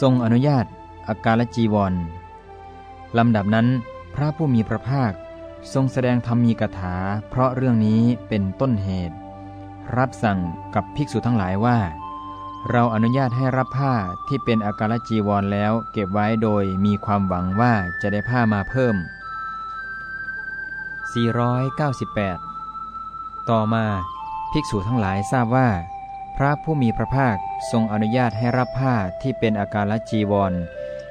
ทรงอนุญาตอาการจีวรลำดับนั้นพระผู้มีพระภาคทรงแสดงธรรมีกถา เพราะเรื่องนี้เป็นต้นเหตุ รับสั่งกับภิกษุทั้งหลายว่า เราอนุญาตให้รับผ้าที่เป็นอาการจีวรแล้ว เก็บไว้โดยมีความหวังว่าจะได้ผ้ามาเพิ่ม 498 ต่อมาภิกษุทั้งหลายทราบว่า พระผู้มีพระภาคทรงอนุญาตให้รับผ้าที่เป็นอาการจีวร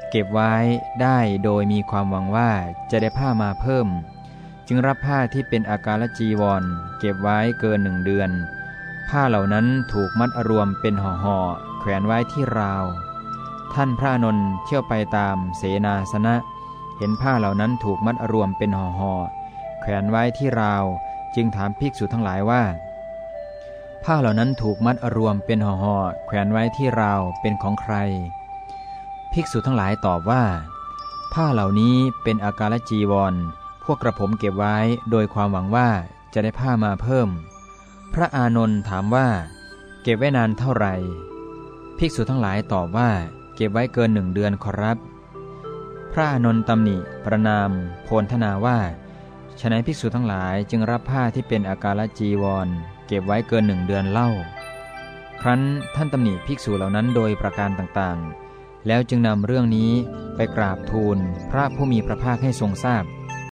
เก็บไว้ได้โดยมีความหวังว่าจะได้ผ้ามาเพิ่ม จึงรับผ้าที่เป็นอาการจีวร เก็บไว้เกินหนึ่งเดือน ผ้าเหล่านั้นถูกมัดรวมเป็นห่อหอแขวนไว้ที่ราว ท่านพระนนท์เที่ยวไปตามเสนาสนะ เห็นผ้าเหล่านั้นถูกมัดรวมเป็นห่อหอแขวนไว้ที่ราว จึงถามภิกษุทั้งหลายว่า ผ้าเหล่านั้นถูกมัดรวมเป็นห่อหอแขวนไว้ที่ราวเป็นของใคร ภิกษุทั้งหลายตอบว่า ผ้าเหล่านี้เป็นอาการจีวร พวกกระผมเก็บไว้โดยความหวังว่าจะได้ผ้ามาเพิ่ม พระอานนท์ถามว่า เก็บไว้นานเท่าไหร่ ภิกษุทั้งหลายตอบว่าเก็บไว้เกินหนึ่งเดือนขอรับ พระอานนท์ตำหนิ ประนาม โพลธนาว่าฉนัยภิกษุทั้งหลายจึงรับผ้าที่เป็นอาการจีวร เก็บไว้เกินหนึ่งเดือนเล่า ครั้นท่านตำหนิภิกษุเหล่านั้นโดยประการต่างๆ แล้วจึงนำเรื่องนี้ไปกราบทูลพระผู้มีพระภาคให้ทรงทราบ